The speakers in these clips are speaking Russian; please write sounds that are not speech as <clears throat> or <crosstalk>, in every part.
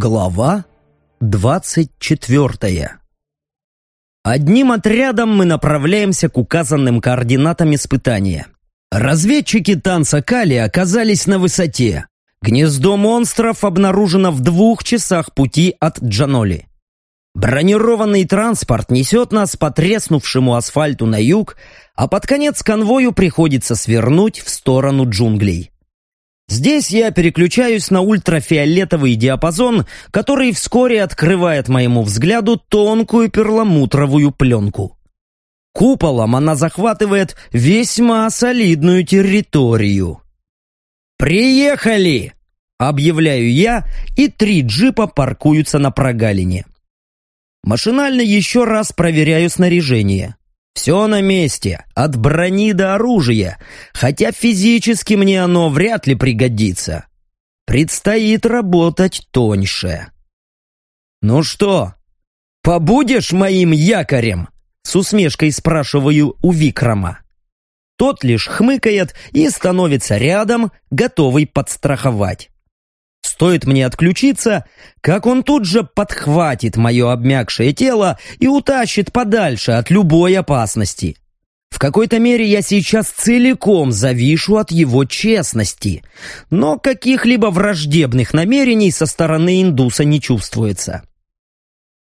Глава двадцать четвертая Одним отрядом мы направляемся к указанным координатам испытания. Разведчики танца Кали оказались на высоте. Гнездо монстров обнаружено в двух часах пути от Джаноли. Бронированный транспорт несет нас по треснувшему асфальту на юг, а под конец конвою приходится свернуть в сторону джунглей. Здесь я переключаюсь на ультрафиолетовый диапазон, который вскоре открывает моему взгляду тонкую перламутровую пленку. Куполом она захватывает весьма солидную территорию. «Приехали!» — объявляю я, и три джипа паркуются на прогалине. Машинально еще раз проверяю снаряжение. Все на месте, от брони до оружия, хотя физически мне оно вряд ли пригодится. Предстоит работать тоньше. «Ну что, побудешь моим якорем?» С усмешкой спрашиваю у Викрама. Тот лишь хмыкает и становится рядом, готовый подстраховать. Стоит мне отключиться, как он тут же подхватит мое обмякшее тело и утащит подальше от любой опасности. В какой-то мере я сейчас целиком завишу от его честности, но каких-либо враждебных намерений со стороны индуса не чувствуется.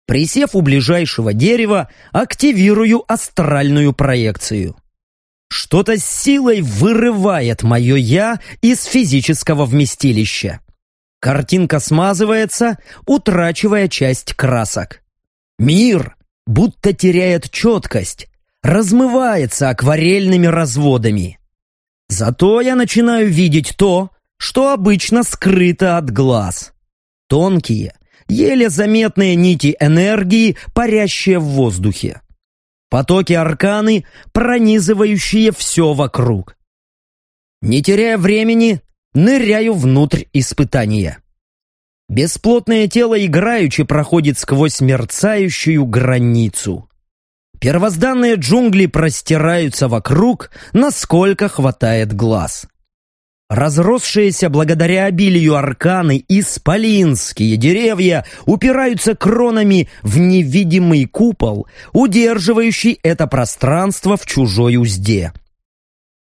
Присев у ближайшего дерева, активирую астральную проекцию. Что-то с силой вырывает мое «я» из физического вместилища. Картинка смазывается, утрачивая часть красок. Мир будто теряет четкость, размывается акварельными разводами. Зато я начинаю видеть то, что обычно скрыто от глаз. Тонкие, еле заметные нити энергии, парящие в воздухе. Потоки арканы, пронизывающие все вокруг. Не теряя времени, ныряю внутрь испытания. Бесплотное тело играючи проходит сквозь мерцающую границу. Первозданные джунгли простираются вокруг, насколько хватает глаз. Разросшиеся благодаря обилию арканы исполинские деревья упираются кронами в невидимый купол, удерживающий это пространство в чужой узде.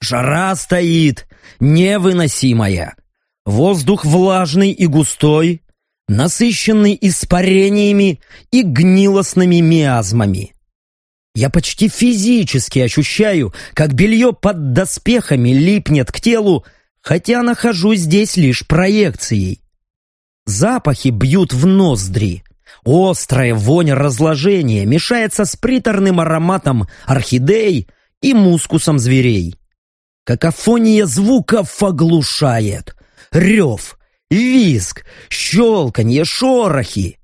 Жара стоит, невыносимая. Воздух влажный и густой, насыщенный испарениями и гнилостными миазмами. Я почти физически ощущаю, как белье под доспехами липнет к телу, хотя нахожусь здесь лишь проекцией. Запахи бьют в ноздри. Острая вонь разложения мешается с приторным ароматом орхидей и мускусом зверей. Какофония звуков оглушает. Рев, визг, щелканье, шорохи.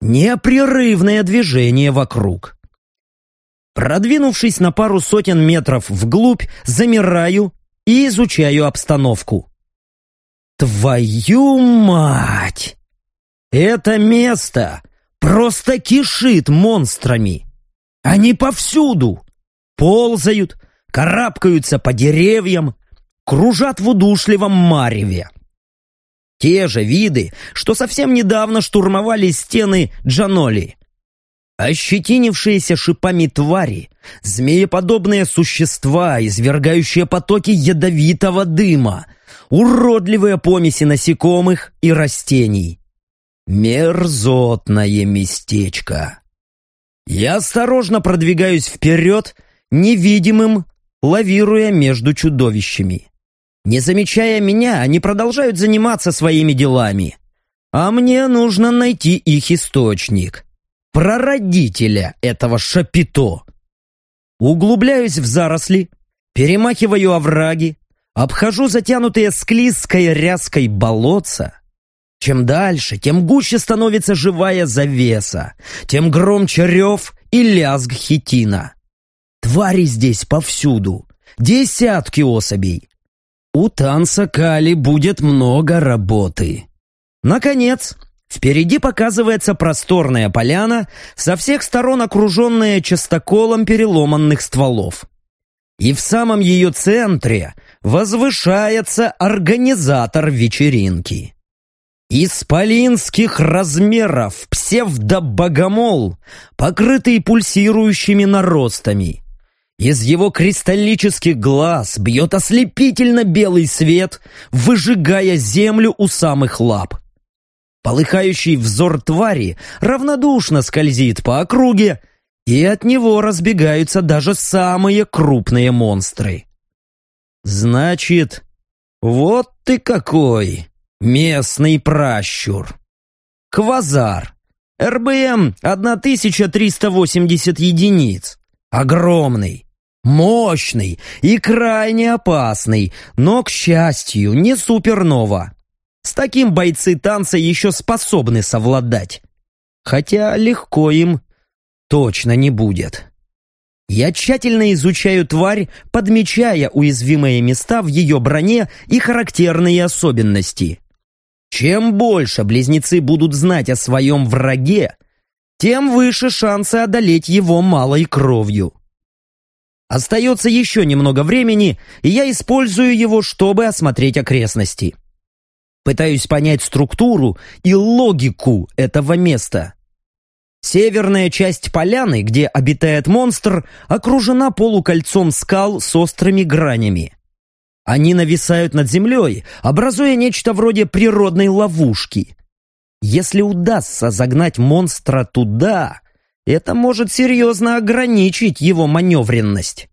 Непрерывное движение вокруг. Продвинувшись на пару сотен метров вглубь, замираю и изучаю обстановку. Твою мать! Это место просто кишит монстрами. Они повсюду. Ползают, карабкаются по деревьям, кружат в удушливом мареве. Те же виды, что совсем недавно штурмовали стены Джаноли. Ощетинившиеся шипами твари, змееподобные существа, извергающие потоки ядовитого дыма, уродливые помеси насекомых и растений. Мерзотное местечко. Я осторожно продвигаюсь вперед, невидимым лавируя между чудовищами. Не замечая меня, они продолжают заниматься своими делами. А мне нужно найти их источник. Прародителя этого шапито. Углубляюсь в заросли, перемахиваю овраги, обхожу затянутые склизкой ряской болотца. Чем дальше, тем гуще становится живая завеса, тем громче рев и лязг хитина. Твари здесь повсюду. Десятки особей. У танца Кали будет много работы. Наконец, впереди показывается просторная поляна, со всех сторон окруженная частоколом переломанных стволов. И в самом ее центре возвышается организатор вечеринки. Исполинских размеров псевдобогомол, покрытый пульсирующими наростами. Из его кристаллических глаз бьет ослепительно белый свет, выжигая землю у самых лап. Полыхающий взор твари равнодушно скользит по округе, и от него разбегаются даже самые крупные монстры. Значит, вот ты какой! Местный пращур. Квазар. РБМ 1380 единиц. Огромный, мощный и крайне опасный, но, к счастью, не супернова. С таким бойцы танца еще способны совладать. Хотя легко им точно не будет. Я тщательно изучаю тварь, подмечая уязвимые места в ее броне и характерные особенности. Чем больше близнецы будут знать о своем враге, тем выше шансы одолеть его малой кровью. Остается еще немного времени, и я использую его, чтобы осмотреть окрестности. Пытаюсь понять структуру и логику этого места. Северная часть поляны, где обитает монстр, окружена полукольцом скал с острыми гранями. Они нависают над землей, образуя нечто вроде природной ловушки. Если удастся загнать монстра туда, это может серьезно ограничить его маневренность.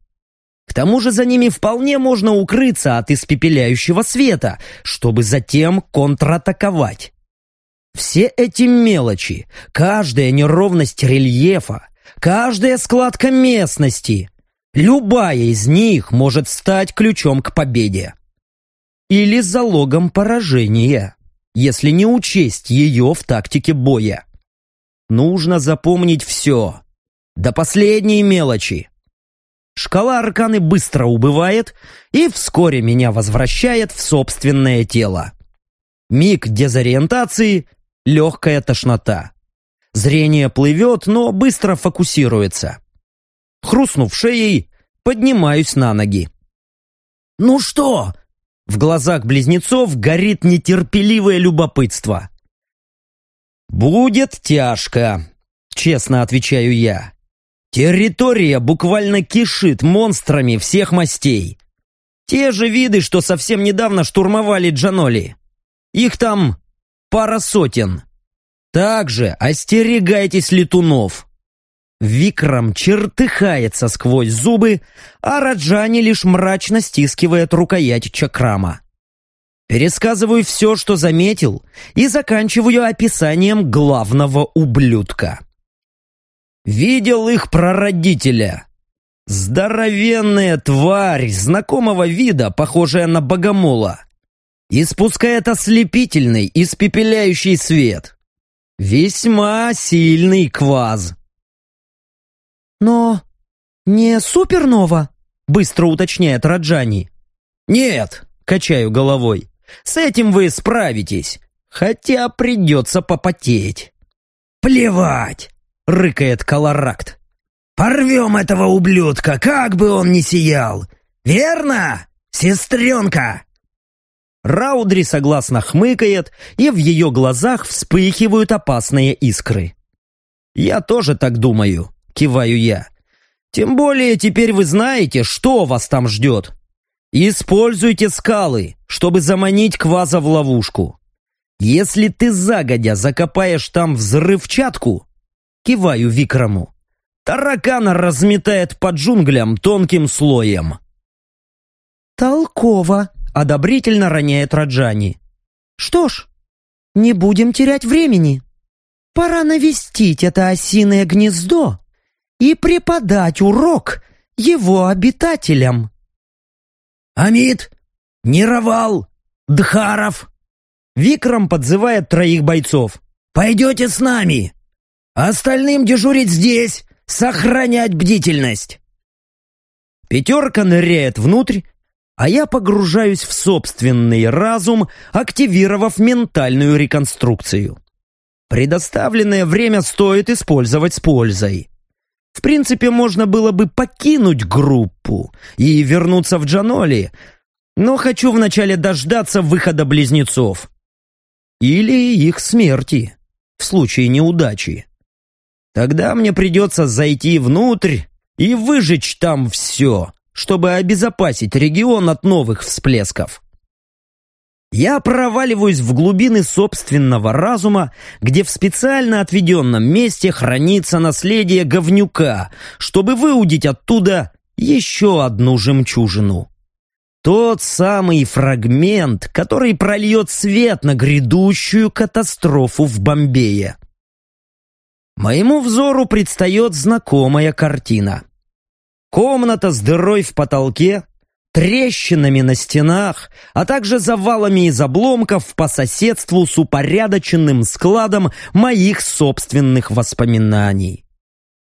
К тому же за ними вполне можно укрыться от испепеляющего света, чтобы затем контратаковать. Все эти мелочи, каждая неровность рельефа, каждая складка местности Любая из них может стать ключом к победе. Или залогом поражения, если не учесть ее в тактике боя. Нужно запомнить все, до последней мелочи. Шкала арканы быстро убывает и вскоре меня возвращает в собственное тело. Миг дезориентации, легкая тошнота. Зрение плывет, но быстро фокусируется. Хрустнув шеей, поднимаюсь на ноги. «Ну что?» В глазах близнецов горит нетерпеливое любопытство. «Будет тяжко», — честно отвечаю я. «Территория буквально кишит монстрами всех мастей. Те же виды, что совсем недавно штурмовали Джаноли. Их там пара сотен. Также остерегайтесь летунов. Викрам чертыхается сквозь зубы, а Раджани лишь мрачно стискивает рукоять чакрама. Пересказываю все, что заметил, и заканчиваю описанием главного ублюдка. Видел их прародителя. Здоровенная тварь, знакомого вида, похожая на богомола. Испускает ослепительный, испепеляющий свет. Весьма сильный кваз. «Но не супернова?» — быстро уточняет Раджани. «Нет», — качаю головой, — «с этим вы справитесь, хотя придется попотеть». «Плевать!» — рыкает Колоракт. «Порвем этого ублюдка, как бы он ни сиял! Верно, сестренка?» Раудри согласно хмыкает, и в ее глазах вспыхивают опасные искры. «Я тоже так думаю киваю я. Тем более теперь вы знаете, что вас там ждет. Используйте скалы, чтобы заманить кваза в ловушку. Если ты загодя закопаешь там взрывчатку, киваю Викраму, таракана разметает по джунглям тонким слоем. «Толково», — одобрительно роняет Раджани. «Что ж, не будем терять времени. Пора навестить это осиное гнездо и преподать урок его обитателям. «Амид! Нировал! Дхаров!» Викрам подзывает троих бойцов. «Пойдете с нами! Остальным дежурить здесь, сохранять бдительность!» Пятерка ныряет внутрь, а я погружаюсь в собственный разум, активировав ментальную реконструкцию. Предоставленное время стоит использовать с пользой. В принципе, можно было бы покинуть группу и вернуться в Джаноли, но хочу вначале дождаться выхода близнецов. Или их смерти, в случае неудачи. Тогда мне придется зайти внутрь и выжечь там все, чтобы обезопасить регион от новых всплесков. Я проваливаюсь в глубины собственного разума, где в специально отведенном месте хранится наследие говнюка, чтобы выудить оттуда еще одну жемчужину. Тот самый фрагмент, который прольет свет на грядущую катастрофу в Бомбее. Моему взору предстает знакомая картина. Комната с дырой в потолке, трещинами на стенах, а также завалами из обломков по соседству с упорядоченным складом моих собственных воспоминаний.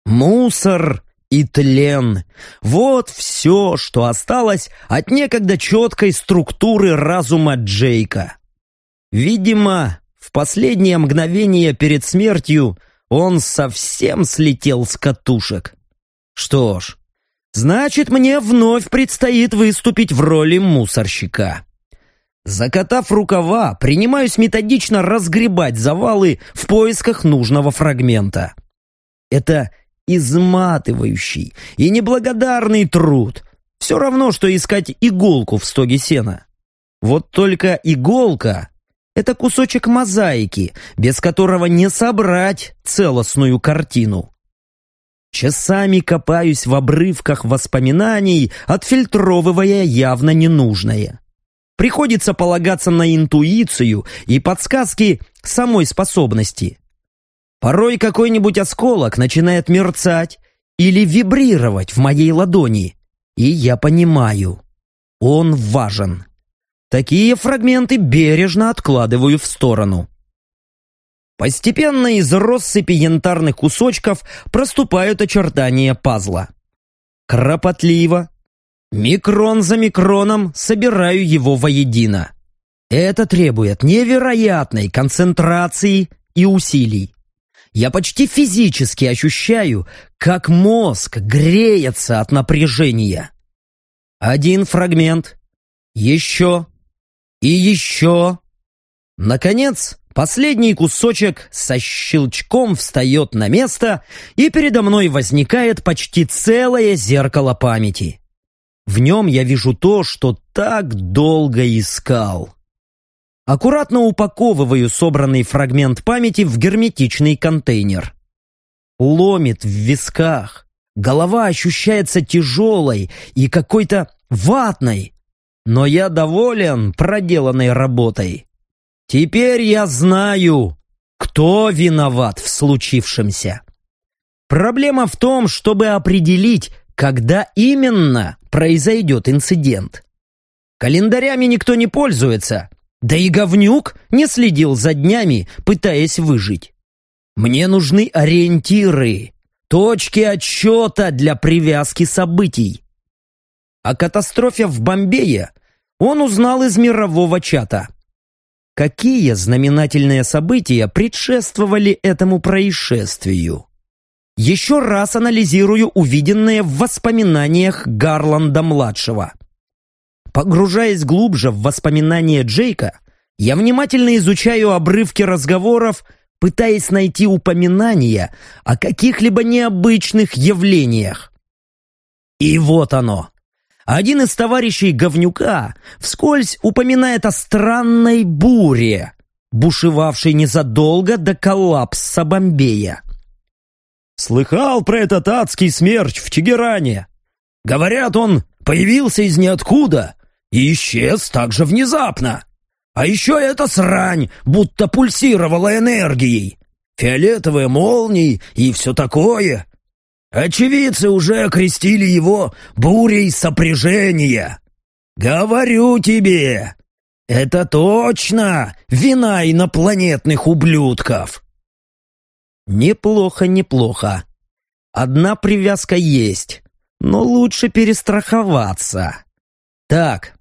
Мусор и тлен — вот все, что осталось от некогда четкой структуры разума Джейка. Видимо, в последнее мгновение перед смертью он совсем слетел с катушек. Что ж, Значит, мне вновь предстоит выступить в роли мусорщика. Закатав рукава, принимаюсь методично разгребать завалы в поисках нужного фрагмента. Это изматывающий и неблагодарный труд. Все равно, что искать иголку в стоге сена. Вот только иголка — это кусочек мозаики, без которого не собрать целостную картину. Часами копаюсь в обрывках воспоминаний, отфильтровывая явно ненужное. Приходится полагаться на интуицию и подсказки самой способности. Порой какой-нибудь осколок начинает мерцать или вибрировать в моей ладони, и я понимаю, он важен. Такие фрагменты бережно откладываю в сторону. Постепенно из россыпи янтарных кусочков проступают очертания пазла. Кропотливо, микрон за микроном собираю его воедино. Это требует невероятной концентрации и усилий. Я почти физически ощущаю, как мозг греется от напряжения. Один фрагмент, еще и еще. Наконец, Последний кусочек со щелчком встает на место, и передо мной возникает почти целое зеркало памяти. В нем я вижу то, что так долго искал. Аккуратно упаковываю собранный фрагмент памяти в герметичный контейнер. Ломит в висках. Голова ощущается тяжелой и какой-то ватной. Но я доволен проделанной работой. Теперь я знаю, кто виноват в случившемся. Проблема в том, чтобы определить, когда именно произойдет инцидент. Календарями никто не пользуется, да и говнюк не следил за днями, пытаясь выжить. Мне нужны ориентиры, точки отсчета для привязки событий. О катастрофе в Бомбее он узнал из мирового чата. Какие знаменательные события предшествовали этому происшествию? Еще раз анализирую увиденное в воспоминаниях Гарланда-младшего. Погружаясь глубже в воспоминания Джейка, я внимательно изучаю обрывки разговоров, пытаясь найти упоминания о каких-либо необычных явлениях. И вот оно. Один из товарищей говнюка вскользь упоминает о странной буре, бушевавшей незадолго до коллапса Бомбея. «Слыхал про этот адский смерч в Тегеране? Говорят, он появился из ниоткуда и исчез так же внезапно. А еще эта срань будто пульсировала энергией. Фиолетовые молнии и все такое. Очевидцы уже окрестили его бурей сопряжения. Говорю тебе, это точно вина инопланетных ублюдков. Неплохо, неплохо. Одна привязка есть, но лучше перестраховаться. Так,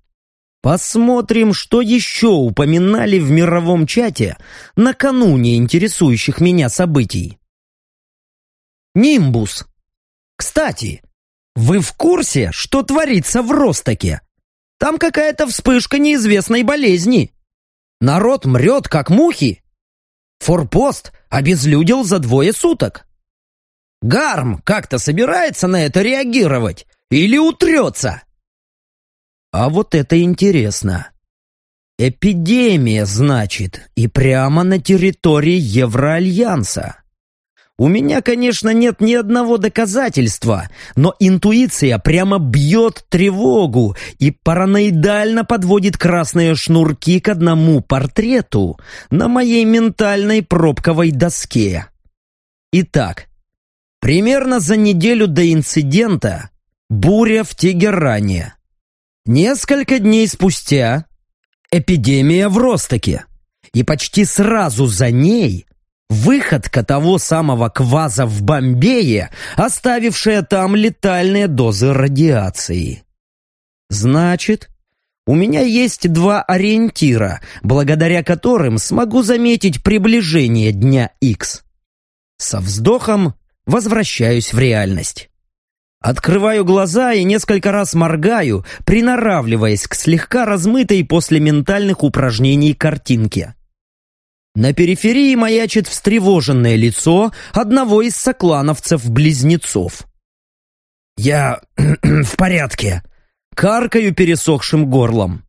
посмотрим, что еще упоминали в мировом чате накануне интересующих меня событий. Нимбус кстати, вы в курсе, что творится в Ростоке? Там какая-то вспышка неизвестной болезни. Народ мрет, как мухи. Форпост обезлюдил за двое суток. Гарм как-то собирается на это реагировать или утрется? А вот это интересно. Эпидемия, значит, и прямо на территории Евроальянса. У меня, конечно, нет ни одного доказательства, но интуиция прямо бьет тревогу и параноидально подводит красные шнурки к одному портрету на моей ментальной пробковой доске. Итак, примерно за неделю до инцидента буря в Тегеране. Несколько дней спустя эпидемия в Ростоке. И почти сразу за ней выходка того самого кваза в Бомбее, оставившая там летальные дозы радиации. Значит, у меня есть два ориентира, благодаря которым смогу заметить приближение дня X. Со вздохом возвращаюсь в реальность. Открываю глаза и несколько раз моргаю, приноравливаясь к слегка размытой после ментальных упражнений картинке. На периферии маячит встревоженное лицо одного из соклановцев-близнецов. «Я <clears throat> в порядке», — каркаю пересохшим горлом.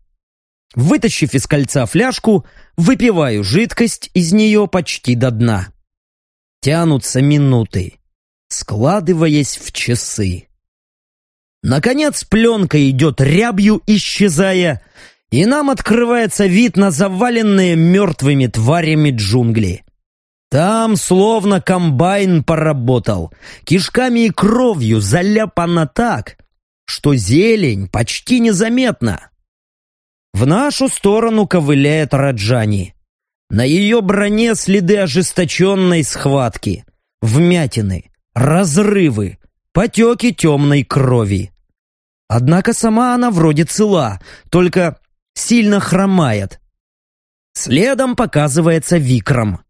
Вытащив из кольца фляжку, выпиваю жидкость из нее почти до дна. Тянутся минуты, складываясь в часы. Наконец пленка идет рябью, исчезая, и нам открывается вид на заваленные мертвыми тварями джунгли. Там словно комбайн поработал, кишками и кровью заляпано так, что зелень почти незаметна. В нашу сторону ковыляет Раджани. На ее броне следы ожесточенной схватки, вмятины, разрывы, потеки темной крови. Однако сама она вроде цела, только сильно хромает. Следом показывается Викром.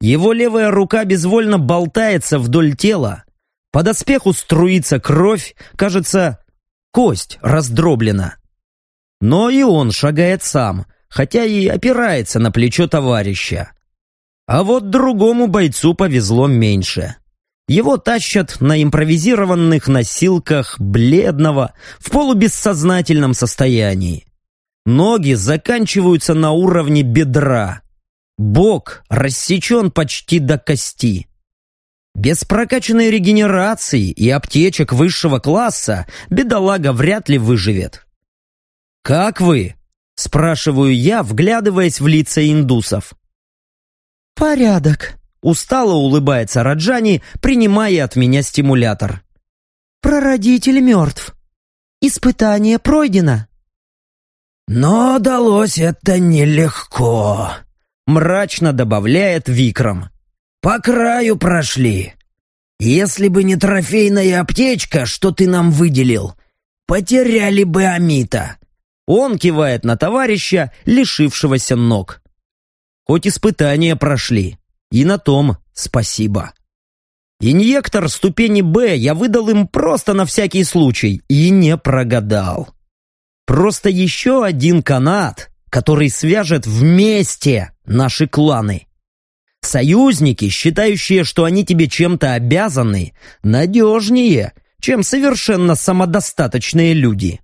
Его левая рука безвольно болтается вдоль тела. По доспеху струится кровь, кажется, кость раздроблена. Но и он шагает сам, хотя и опирается на плечо товарища. А вот другому бойцу повезло меньше. Его тащат на импровизированных носилках бледного, в полубессознательном состоянии. Ноги заканчиваются на уровне бедра. Бок рассечен почти до кости. Без прокачанной регенерации и аптечек высшего класса бедолага вряд ли выживет. «Как вы?» – спрашиваю я, вглядываясь в лица индусов. «Порядок», – устало улыбается Раджани, принимая от меня стимулятор. «Прародитель мертв. Испытание пройдено». «Но далось это нелегко», — мрачно добавляет Викром. «По краю прошли. Если бы не трофейная аптечка, что ты нам выделил, потеряли бы Амита». Он кивает на товарища, лишившегося ног. Хоть испытания прошли, и на том спасибо. Инъектор ступени «Б» я выдал им просто на всякий случай и не прогадал. Просто еще один канат, который свяжет вместе наши кланы. Союзники, считающие, что они тебе чем-то обязаны, надежнее, чем совершенно самодостаточные люди.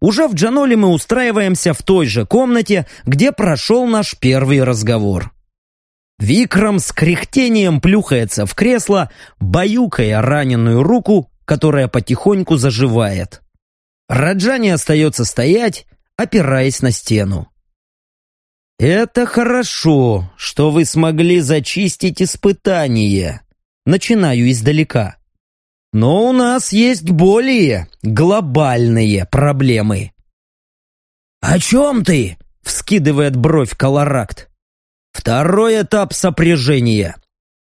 Уже в Джаноле мы устраиваемся в той же комнате, где прошел наш первый разговор. Викрам с кряхтением плюхается в кресло, баюкая раненую руку, которая потихоньку заживает. Раджани остается стоять, опираясь на стену. «Это хорошо, что вы смогли зачистить испытание. Начинаю издалека. Но у нас есть более глобальные проблемы». «О чем ты?» — вскидывает бровь Колоракт. «Второй этап сопряжения.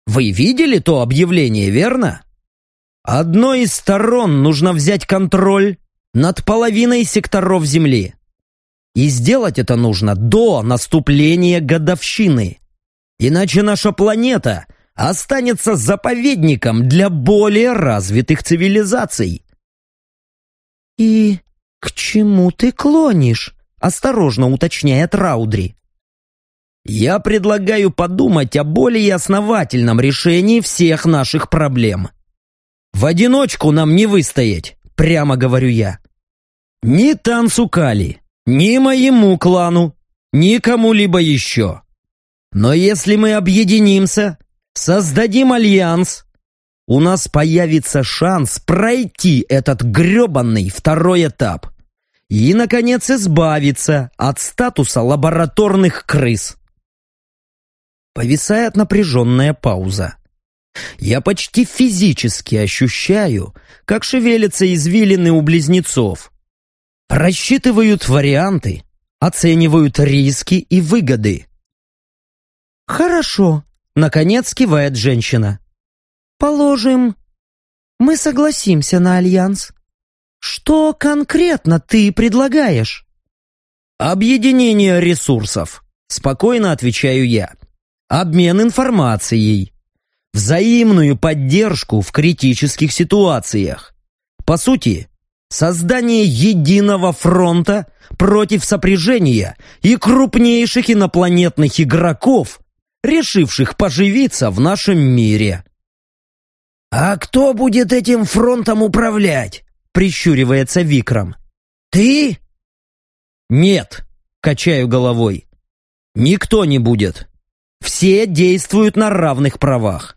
Вы видели то объявление, верно? Одной из сторон нужно взять контроль над половиной секторов Земли. И сделать это нужно до наступления годовщины. Иначе наша планета останется заповедником для более развитых цивилизаций. «И к чему ты клонишь?» — осторожно уточняет Раудри. Я предлагаю подумать о более основательном решении всех наших проблем. В одиночку нам не выстоять, прямо говорю я. Ни Танцукали, ни моему клану, ни кому-либо еще. Но если мы объединимся, создадим альянс, у нас появится шанс пройти этот гребанный второй этап и, наконец, избавиться от статуса лабораторных крыс. Повисает напряженная пауза. Я почти физически ощущаю, как шевелятся извилины у близнецов. Рассчитывают варианты, оценивают риски и выгоды. «Хорошо», — наконец кивает женщина. «Положим, мы согласимся на альянс. Что конкретно ты предлагаешь?» «Объединение ресурсов», — спокойно отвечаю я. «Обмен информацией. Взаимную поддержку в критических ситуациях. По сути, создание единого фронта против сопряжения и крупнейших инопланетных игроков, решивших поживиться в нашем мире. «А кто будет этим фронтом управлять?» — прищуривается Викрам. «Ты?» «Нет», — качаю головой. «Никто не будет. Все действуют на равных правах.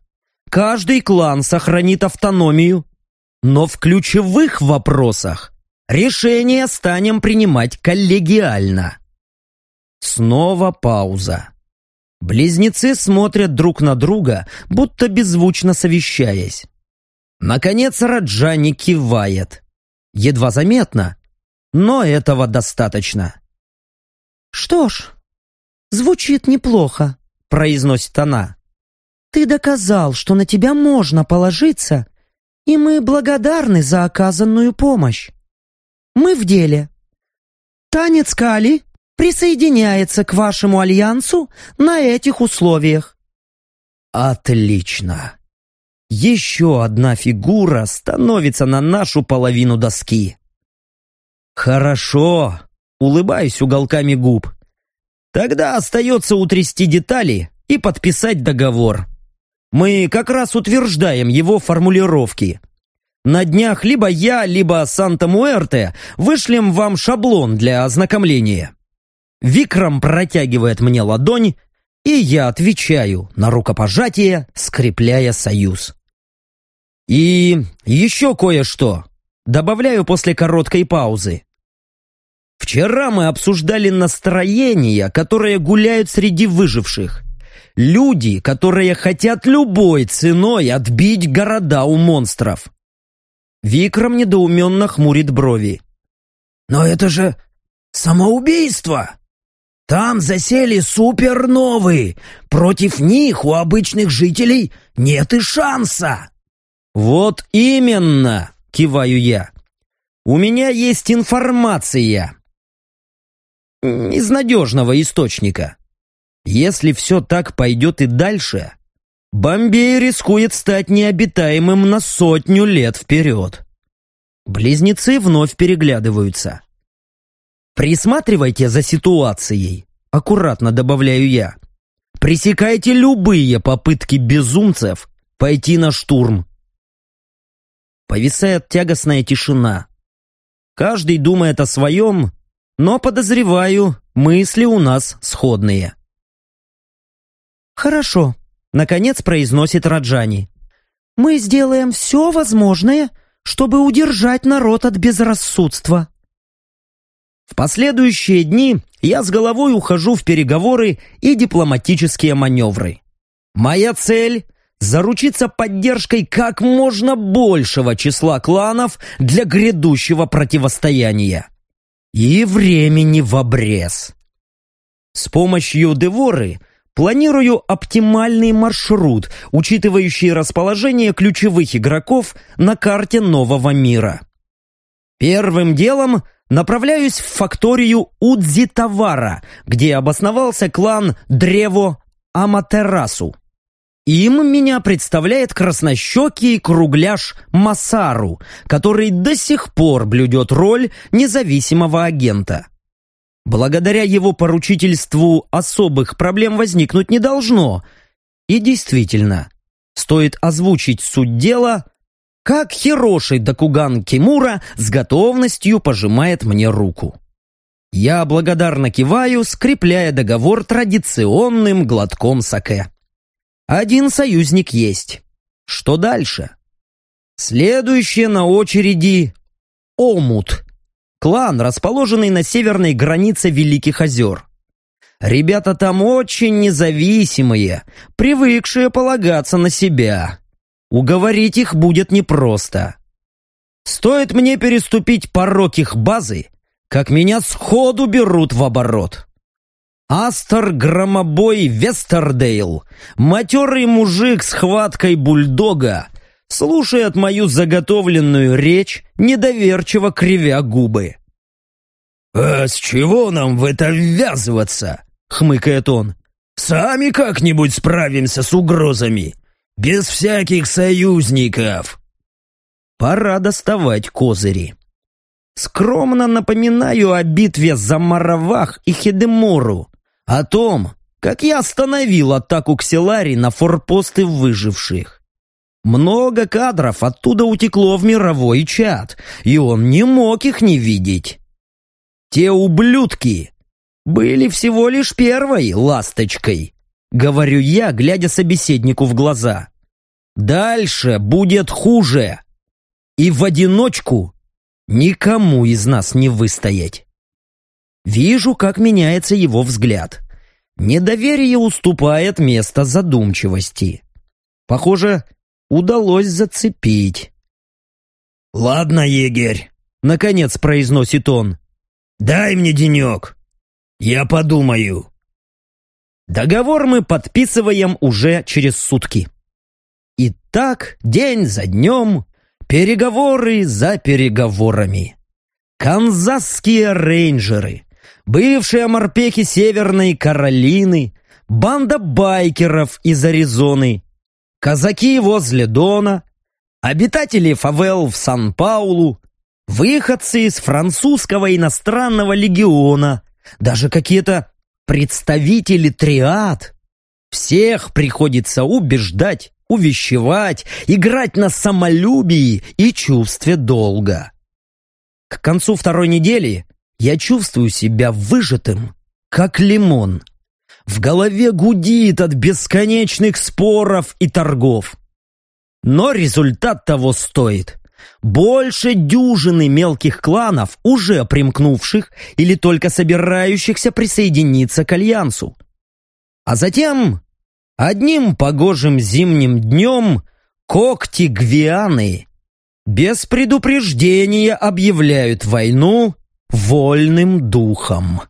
Каждый клан сохранит автономию, но в ключевых вопросах решения станем принимать коллегиально». Снова пауза. Близнецы смотрят друг на друга, будто беззвучно совещаясь. Наконец Раджани кивает. Едва заметно, но этого достаточно. «Что ж, звучит неплохо», — произносит она. «Ты доказал, что на тебя можно положиться, и мы благодарны за оказанную помощь. Мы в деле. Танец Кали присоединяется к вашему альянсу на этих условиях». «Отлично!» Еще одна фигура становится на нашу половину доски. «Хорошо!» — улыбаюсь уголками губ. «Тогда остается утрясти детали и подписать договор. Мы как раз утверждаем его формулировки. На днях либо я, либо Санта-Муэрте вышлем вам шаблон для ознакомления». Викрам протягивает мне ладонь, и я отвечаю на рукопожатие, скрепляя союз. И еще кое-что. Добавляю после короткой паузы. Вчера мы обсуждали настроения, которые гуляют среди выживших. Люди, которые хотят любой ценой отбить города у монстров. Викрам недоуменно хмурит брови. «Но это же самоубийство!» Там засели суперновые. Против них у обычных жителей нет и шанса. Вот именно, киваю я. У меня есть информация из надежного источника. Если все так пойдет и дальше, Бомбей рискует стать необитаемым на сотню лет вперед. Близнецы вновь переглядываются. Присматривайте за ситуацией, аккуратно добавляю я. Пресекайте любые попытки безумцев пойти на штурм. Повисает тягостная тишина. Каждый думает о своем, но, подозреваю, мысли у нас сходные. «Хорошо», — наконец произносит Раджани. «Мы сделаем все возможное, чтобы удержать народ от безрассудства. В последующие дни я с головой ухожу в переговоры и дипломатические маневры. Моя цель – заручиться поддержкой как можно большего числа кланов для грядущего противостояния. И времени в обрез. С помощью Деворы планирую оптимальный маршрут, учитывающий расположение ключевых игроков на карте нового мира. Первым делом направляюсь в факторию Удзитавара, где обосновался клан Древо Аматерасу. Им меня представляет краснощекий кругляш Масару, который до сих пор блюдет роль независимого агента. Благодаря его поручительству особых проблем возникнуть не должно. И действительно, стоит озвучить суть дела, как Хироши Дакуган Кимура с готовностью пожимает мне руку. Я благодарно киваю, скрепляя договор традиционным глотком саке. Один союзник есть. Что дальше? Следующее на очереди — Омут. Клан, расположенный на северной границе Великих озер. Ребята там очень независимые, привыкшие полагаться на себя. Уговорить их будет непросто. Стоит мне переступить порог их базы, как меня сходу берут в оборот. Астер Громобой Вестердейл, матерый мужик с хваткой бульдога, слушает мою заготовленную речь, недоверчиво кривя губы. «А с чего нам в это ввязываться?» — хмыкает он. «Сами как-нибудь справимся с угрозами, без всяких союзников». Пора доставать козыри. Скромно напоминаю о битве за Маравах и Хедемору, о том, как я остановил атаку Кселари на форпосты выживших. Много кадров оттуда утекло в мировой чат, и он не мог их не видеть. Те ублюдки были всего лишь первой ласточкой, говорю я, глядя собеседнику в глаза. Дальше будет хуже. И в одиночку никому из нас не выстоять. Вижу, как меняется его взгляд. Недоверие уступает место задумчивости. Похоже, удалось зацепить. «Ладно, егерь», — наконец произносит он. «Дай мне денек. Я подумаю». Договор мы подписываем уже через сутки. И так, день за днем, переговоры за переговорами. Канзасские рейнджеры, бывшие морпехи Северной Каролины, банда байкеров из Аризоны, казаки возле Дона, обитатели фавел в Сан-Паулу, выходцы из французского иностранного легиона, даже какие-то представители триад. Всех приходится убеждать, увещевать, играть на самолюбии и чувстве долга. К концу второй недели я чувствую себя выжатым, как лимон. В голове гудит от бесконечных споров и торгов. Но результат того стоит. Больше дюжины мелких кланов, уже примкнувших или только собирающихся присоединиться к Альянсу. А затем, одним погожим зимним днем, когти Гвианы без предупреждения объявляют войну вольным духом.